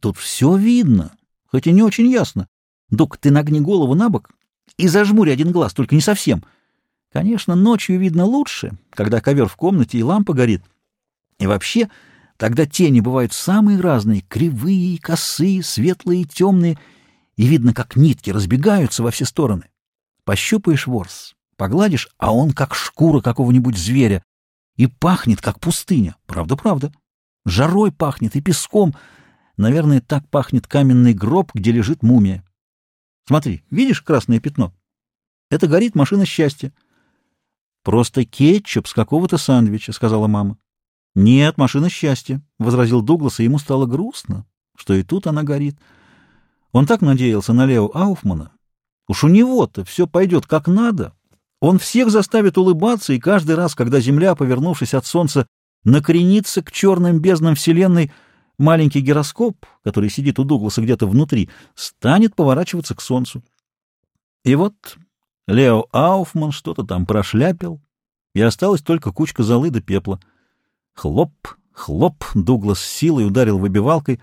Тут все видно, хоть и не очень ясно. Дук, ты нагни голову на бок и зажмури один глаз, только не совсем. Конечно, ночью видно лучше, когда ковер в комнате и лампа горит. И вообще, тогда тени бывают самые разные, кривые, косые, светлые, темные, и видно, как нитки разбегаются во все стороны. Пощупаешь ворс, погладишь, а он как шкура какого-нибудь зверя, и пахнет, как пустыня. Правда-правда. Жарой пахнет и песком. Наверное, так пахнет каменный гроб, где лежит мумия. Смотри, видишь красное пятно? Это горит машина счастья. Просто кетчуп с какого-то сандвича, сказала мама. Нет, машина счастья, возразил Дуглас, и ему стало грустно, что и тут она горит. Он так надеялся на Лео Ауфмана. Уж у него-то все пойдет как надо. Он всех заставит улыбаться, и каждый раз, когда Земля, повернувшись от Солнца, накренится к черным безднам Вселенной, маленький гироскоп, который сидит у Дугласа где-то внутри, станет поворачиваться к Солнцу. И вот Лео Ауфман что-то там прошляпил, и осталась только кучка золы да пепла. Хлоп, хлоп, Дуглас силой ударил выбивалкой.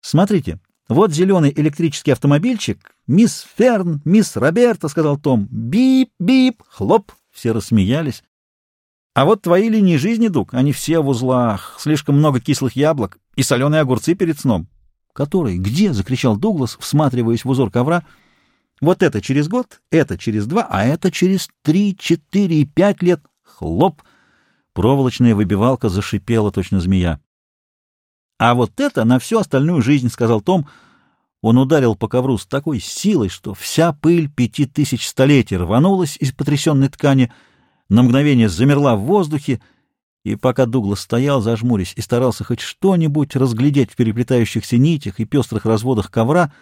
«Смотрите, вот зеленый электрический автомобильчик. Мисс Ферн, мисс Роберта», — сказал Том. «Бип-бип, хлоп». Все рассмеялись. А вот твои линии жизни, Дуг, они все в узлах. Слишком много кислых яблок и соленые огурцы перед сном. Который? Где? — закричал Дуглас, всматриваясь в узор ковра. Вот это через год, это через два, а это через три, четыре и пять лет. Хлоп! Проволочная выбивалка зашипела, точно змея. А вот это на всю остальную жизнь, — сказал Том. Он ударил по ковру с такой силой, что вся пыль пяти тысяч столетий рванулась из потрясенной ткани — на мгновение замерла в воздухе, и пока Дуглас стоял, зажмурясь, и старался хоть что-нибудь разглядеть в переплетающихся нитях и пестрых разводах ковра,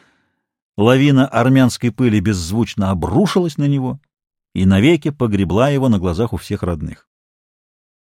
лавина армянской пыли беззвучно обрушилась на него и навеки погребла его на глазах у всех родных.